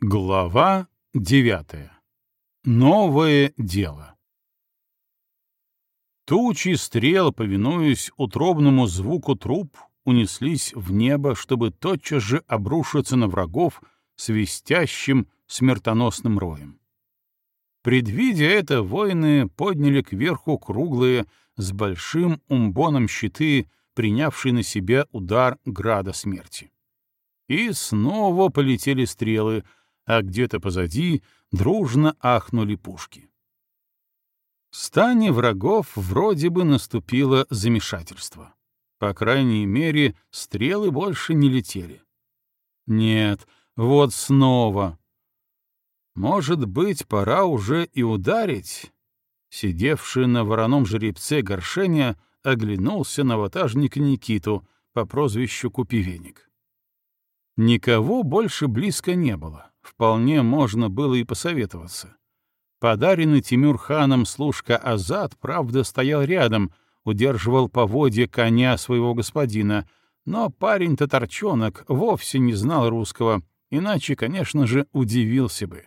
Глава девятая. Новое дело. Тучи стрел, повинуясь утробному звуку труб, унеслись в небо, чтобы тотчас же обрушиться на врагов свистящим смертоносным роем. Предвидя это, воины подняли кверху круглые с большим умбоном щиты, принявшие на себя удар града смерти. И снова полетели стрелы — а где-то позади дружно ахнули пушки. Стане врагов вроде бы наступило замешательство. По крайней мере, стрелы больше не летели. Нет, вот снова. Может быть, пора уже и ударить? Сидевший на вороном жеребце горшения оглянулся на ватажника Никиту по прозвищу Купивенник. Никого больше близко не было вполне можно было и посоветоваться. Подаренный Тимюр-ханом служка Азад, правда, стоял рядом, удерживал поводья коня своего господина, но парень-татарчонок вовсе не знал русского, иначе, конечно же, удивился бы.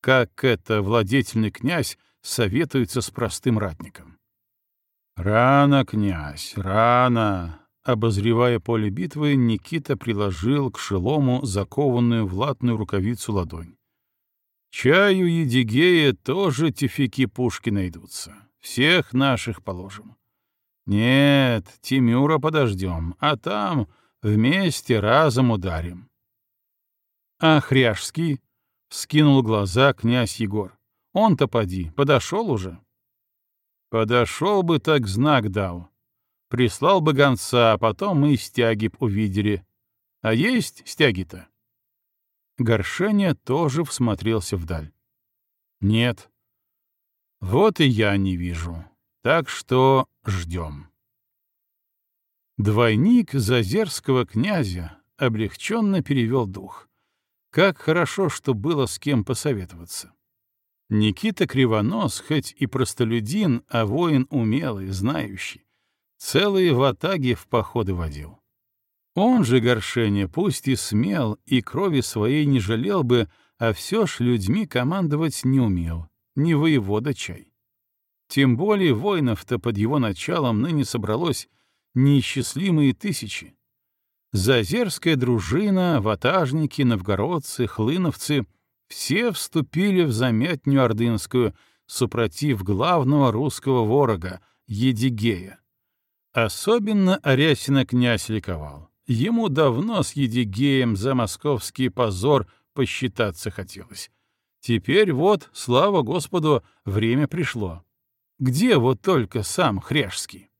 Как это владетельный князь советуется с простым ратником. «Рано, князь, рано!» Обозревая поле битвы, Никита приложил к шелому закованную в латную рукавицу ладонь. Чаю Едигея тоже тифики пушки найдутся. Всех наших положим. Нет, Тимюра подождем, а там вместе разом ударим. А Хряжский? — скинул глаза князь Егор. Он-то поди, подошел уже. Подошел бы, так знак дал. Прислал бы гонца, а потом мы стяги увидели. А есть стяги-то?» Горшеня тоже всмотрелся вдаль. «Нет. Вот и я не вижу. Так что ждем». Двойник зазерского князя облегченно перевел дух. Как хорошо, что было с кем посоветоваться. Никита Кривонос, хоть и простолюдин, а воин умелый, знающий. Целые ватаги в походы водил. Он же Горшеня, пусть и смел, и крови своей не жалел бы, а все ж людьми командовать не умел, не воевода чай. Тем более воинов-то под его началом ныне собралось неисчислимые тысячи. Зазерская дружина, ватажники, новгородцы, хлыновцы — все вступили в замятню ордынскую, супротив главного русского ворога — Едигея. Особенно Арясина князь ликовал. Ему давно с Едигеем за московский позор посчитаться хотелось. Теперь вот, слава Господу, время пришло. Где вот только сам Хряжский?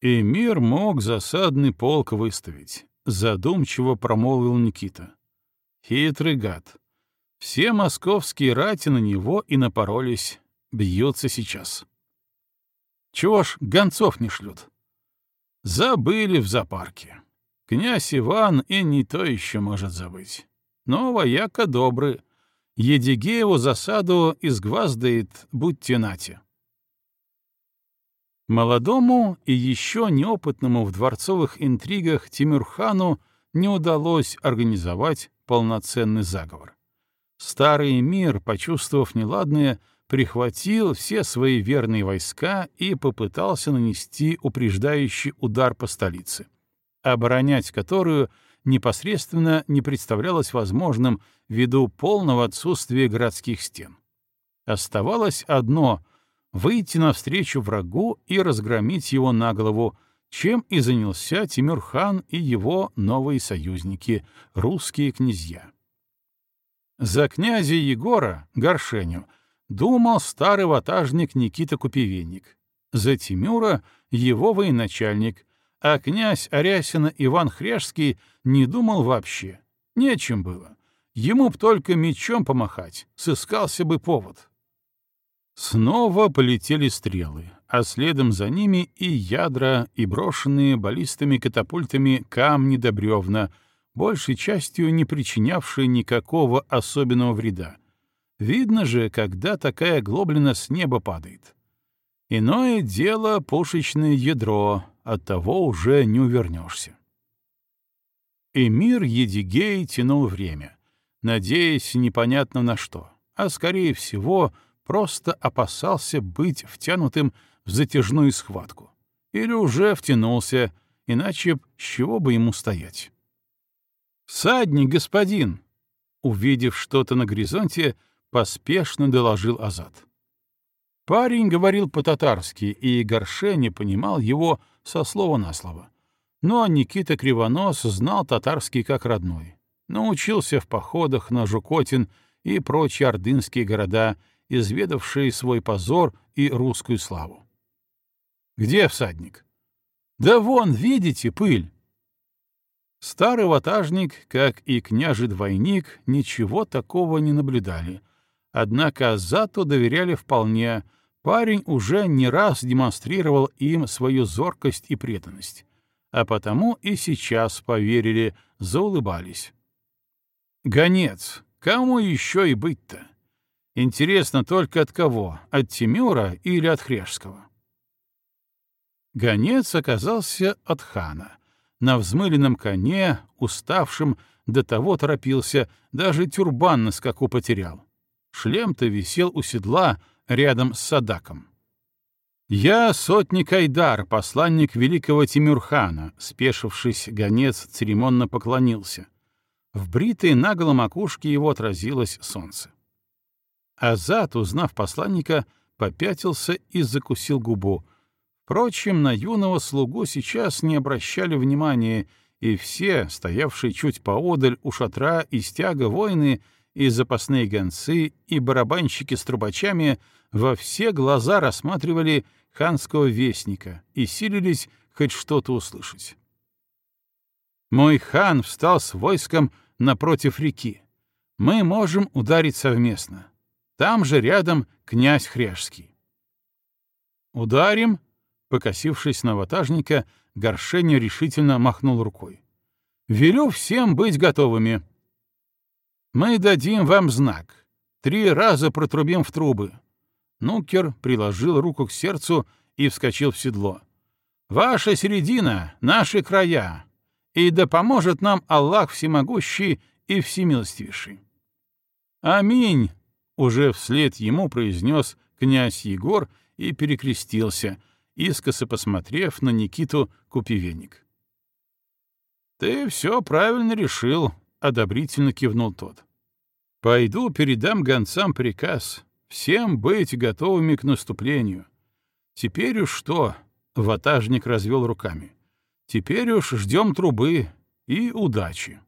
Эмир мог засадный полк выставить, задумчиво промолвил Никита. Хитрый гад. Все московские рати на него и напоролись, бьются сейчас. Чего ж гонцов не шлют? Забыли в зоопарке. Князь Иван и не то еще может забыть. Но вояка добрый. Едигееву засаду изгваздает, будьте нате. Молодому и еще неопытному в дворцовых интригах Тимюрхану не удалось организовать полноценный заговор. Старый мир, почувствовав неладное, прихватил все свои верные войска и попытался нанести упреждающий удар по столице, оборонять которую непосредственно не представлялось возможным ввиду полного отсутствия городских стен. Оставалось одно — выйти навстречу врагу и разгромить его на голову, чем и занялся Тимюр-хан и его новые союзники, русские князья. За князя Егора, Горшеню, думал старый ватажник Никита Купивенник. За Тимюра — его военачальник, а князь Арясина Иван Хряжский не думал вообще. Нечем было. Ему б только мечом помахать, сыскался бы повод. Снова полетели стрелы, а следом за ними и ядра, и брошенные баллистами катапультами камни до бревна, большей частью не причинявшие никакого особенного вреда, Видно же, когда такая глоблина с неба падает. Иное дело пушечное ядро, от того уже не увернешься. Эмир Едигей тянул время. надеясь непонятно на что, а, скорее всего, просто опасался быть втянутым в затяжную схватку. Или уже втянулся, иначе с чего бы ему стоять. «Всадник, господин!» Увидев что-то на горизонте, поспешно доложил Азат. Парень говорил по-татарски, и Горше понимал его со слова на слово. Но Никита Кривонос знал татарский как родной. Научился в походах на Жукотин и прочие ордынские города, изведавшие свой позор и русскую славу. «Где всадник?» «Да вон, видите, пыль!» Старый ватажник, как и княжий-двойник, ничего такого не наблюдали. Однако Азату доверяли вполне. Парень уже не раз демонстрировал им свою зоркость и преданность. А потому и сейчас поверили, заулыбались. «Гонец, кому еще и быть-то? Интересно только от кого, от Тимюра или от Хрежского?» Гонец оказался от хана — на взмыленном коне, уставшим, до того торопился, даже тюрбан на скаку потерял. Шлем-то висел у седла рядом с Садаком. «Я сотник Айдар, посланник великого Тимюрхана», спешившись, гонец церемонно поклонился. В бритой наголо макушке его отразилось солнце. Азат, узнав посланника, попятился и закусил губу, Впрочем, на юного слугу сейчас не обращали внимания, и все, стоявшие чуть поодаль у шатра и стяга воины, и запасные гонцы, и барабанщики с трубачами во все глаза рассматривали ханского вестника и силились хоть что-то услышать. Мой хан встал с войском напротив реки. Мы можем ударить совместно. Там же рядом князь Хряжский. Ударим Покосившись на ватажника, Горшеня решительно махнул рукой. «Велю всем быть готовыми. Мы дадим вам знак. Три раза протрубим в трубы». Нукер приложил руку к сердцу и вскочил в седло. «Ваша середина — наши края, и да поможет нам Аллах Всемогущий и Всемилостивейший». «Аминь!» — уже вслед ему произнес князь Егор и перекрестился — искоса посмотрев на Никиту Купивенник. «Ты все правильно решил», — одобрительно кивнул тот. «Пойду передам гонцам приказ, всем быть готовыми к наступлению. Теперь уж что?» — ватажник развел руками. «Теперь уж ждем трубы и удачи».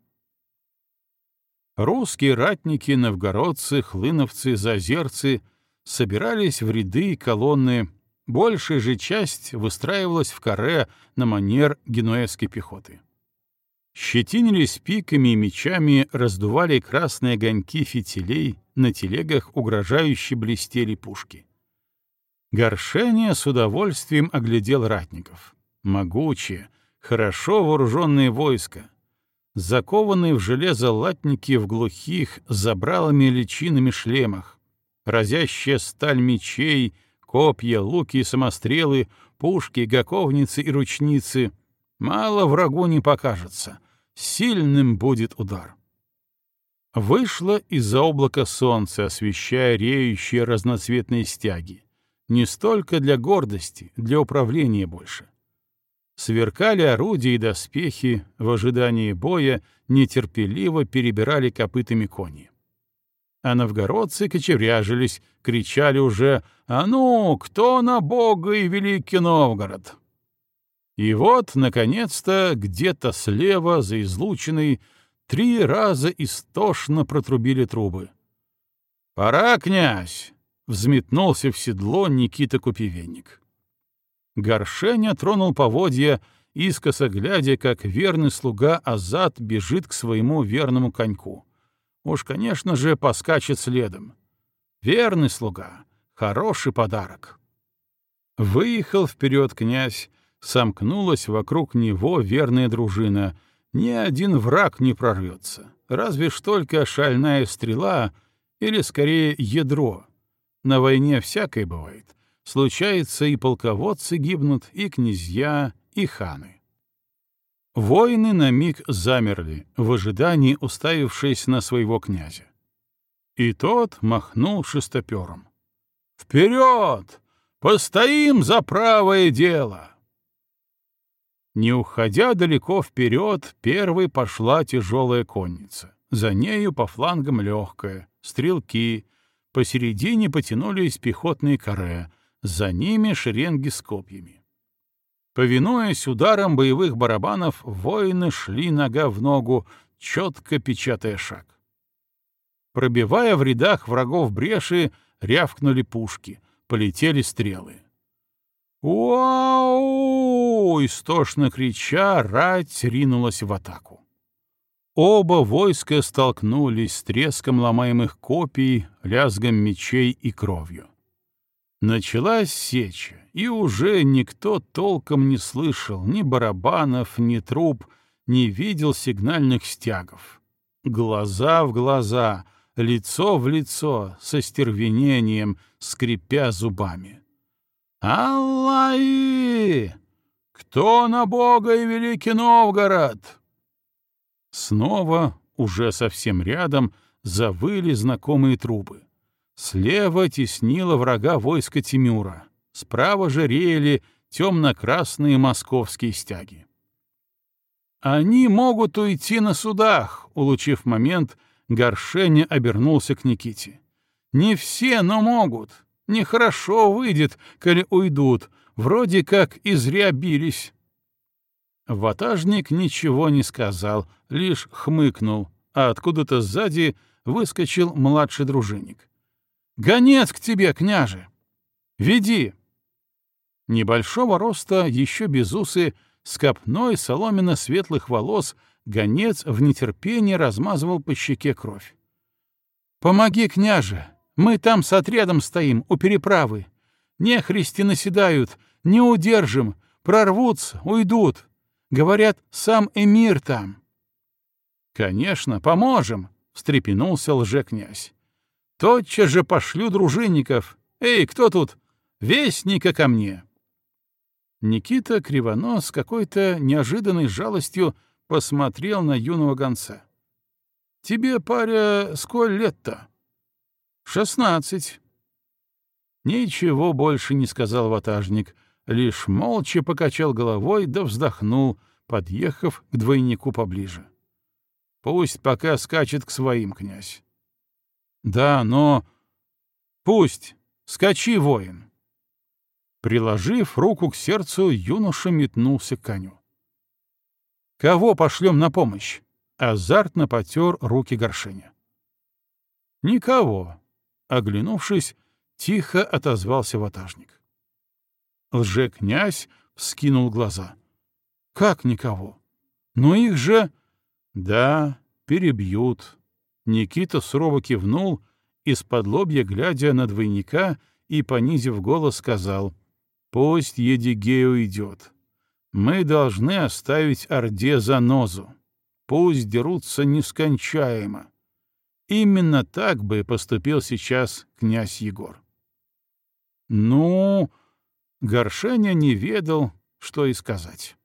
Русские ратники, новгородцы, хлыновцы, зазерцы собирались в ряды и колонны, Большая же часть выстраивалась в каре на манер генуэзской пехоты. Щетинились пиками и мечами, раздували красные огоньки фитилей, на телегах угрожающе блестели пушки. Горшение с удовольствием оглядел ратников. Могучие, хорошо вооруженные войска, закованные в железо латники в глухих, забралами личинами шлемах, разящая сталь мечей — Копья, луки и самострелы, пушки, гаковницы и ручницы. Мало врагу не покажется. Сильным будет удар. Вышло из-за облака солнца, освещая реющие разноцветные стяги. Не столько для гордости, для управления больше. Сверкали орудия и доспехи, в ожидании боя нетерпеливо перебирали копытами кони а новгородцы кочевряжились, кричали уже «А ну, кто на Бога и Великий Новгород?» И вот, наконец-то, где-то слева, за излученной, три раза истошно протрубили трубы. «Пора, князь!» — взметнулся в седло Никита Купивенник. Горшеня тронул поводья, искоса глядя, как верный слуга Азат бежит к своему верному коньку. Уж, конечно же, поскачет следом. Верный слуга, хороший подарок. Выехал вперед князь, сомкнулась вокруг него верная дружина. Ни один враг не прорвется, разве ж только шальная стрела или, скорее, ядро. На войне всякое бывает. Случается, и полководцы гибнут, и князья, и ханы. Воины на миг замерли, в ожидании уставившись на своего князя. И тот махнул шестопером. «Вперед! Постоим за правое дело!» Не уходя далеко вперед, первой пошла тяжелая конница. За нею по флангам легкая, стрелки. Посередине потянулись пехотные каре, за ними шеренги с копьями. Повинуясь ударам боевых барабанов, воины шли нога в ногу, четко печатая шаг. Пробивая в рядах врагов бреши, рявкнули пушки, полетели стрелы. «Уау!» — истошно крича, рать ринулась в атаку. Оба войска столкнулись с треском ломаемых копий, лязгом мечей и кровью. Началась сеча, и уже никто толком не слышал ни барабанов, ни труб, не видел сигнальных стягов. Глаза в глаза, лицо в лицо, со стервенением, скрипя зубами. «Аллаи! Кто на Бога и Великий Новгород?» Снова, уже совсем рядом, завыли знакомые трубы. Слева теснило врага войско Тимюра. Справа же реяли темно-красные московские стяги. «Они могут уйти на судах», — улучив момент, Горшеня обернулся к Никите. «Не все, но могут. Нехорошо выйдет, коли уйдут. Вроде как и зря бились». Ватажник ничего не сказал, лишь хмыкнул, а откуда-то сзади выскочил младший дружинник. «Гонец к тебе, княже! Веди!» Небольшого роста, еще без усы, с копной соломенно-светлых волос, гонец в нетерпении размазывал по щеке кровь. «Помоги, княже! Мы там с отрядом стоим, у переправы. Нехристи наседают, не удержим, прорвутся, уйдут. Говорят, сам эмир там». «Конечно, поможем!» — встрепенулся лже-князь. Тотчас же пошлю дружинников. Эй, кто тут? Вестника ко мне!» Никита Кривонос с какой-то неожиданной жалостью посмотрел на юного гонца. «Тебе, паря, сколь лет-то?» «Шестнадцать». Ничего больше не сказал ватажник, лишь молча покачал головой да вздохнул, подъехав к двойнику поближе. «Пусть пока скачет к своим, князь. Да, но... Пусть! Скачи, воин! Приложив руку к сердцу, юноша метнулся к коню. «Кого пошлем на помощь?» — азартно потер руки горшиня. «Никого», — оглянувшись, тихо отозвался ватажник. Лже-князь вскинул глаза. «Как никого? Но их же...» «Да, перебьют, Никита сурово кивнул, из-под лобья глядя на двойника и, понизив голос, сказал, «Пусть Едигей уйдет. Мы должны оставить Орде занозу. Пусть дерутся нескончаемо». Именно так бы поступил сейчас князь Егор. Ну, Горшеня не ведал, что и сказать.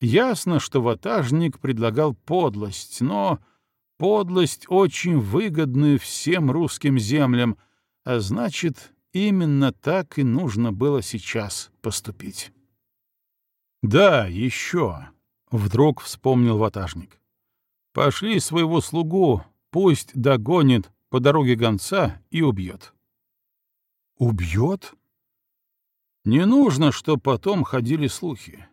Ясно, что ватажник предлагал подлость, но Подлость очень выгодную всем русским землям, а значит, именно так и нужно было сейчас поступить. «Да, еще», — вдруг вспомнил ватажник. «Пошли своего слугу, пусть догонит по дороге гонца и убьет». «Убьет?» «Не нужно, чтоб потом ходили слухи.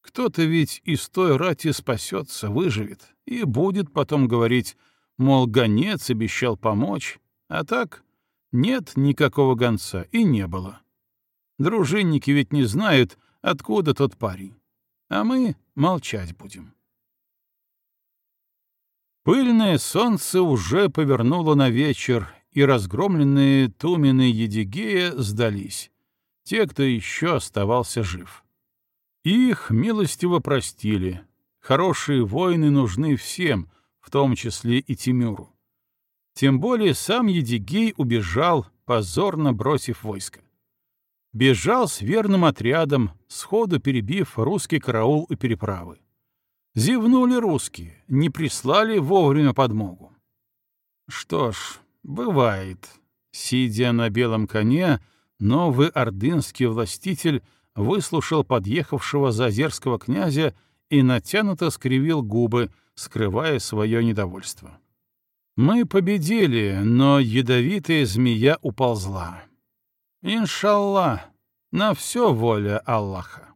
Кто-то ведь из той рати спасется, выживет и будет потом говорить, мол, гонец обещал помочь, а так нет никакого гонца и не было. Дружинники ведь не знают, откуда тот парень, а мы молчать будем. Пыльное солнце уже повернуло на вечер, и разгромленные тумены Едигея сдались, те, кто еще оставался жив. Их милостиво простили. Хорошие воины нужны всем, в том числе и Тимюру. Тем более сам Едигей убежал, позорно бросив войско. Бежал с верным отрядом, сходу перебив русский караул у переправы. Зевнули русские, не прислали вовремя подмогу. Что ж, бывает. Сидя на белом коне, новый ордынский властитель выслушал подъехавшего зазерского князя и натянуто скривил губы, скрывая свое недовольство. Мы победили, но ядовитая змея уползла. Иншаллах, на все воля Аллаха.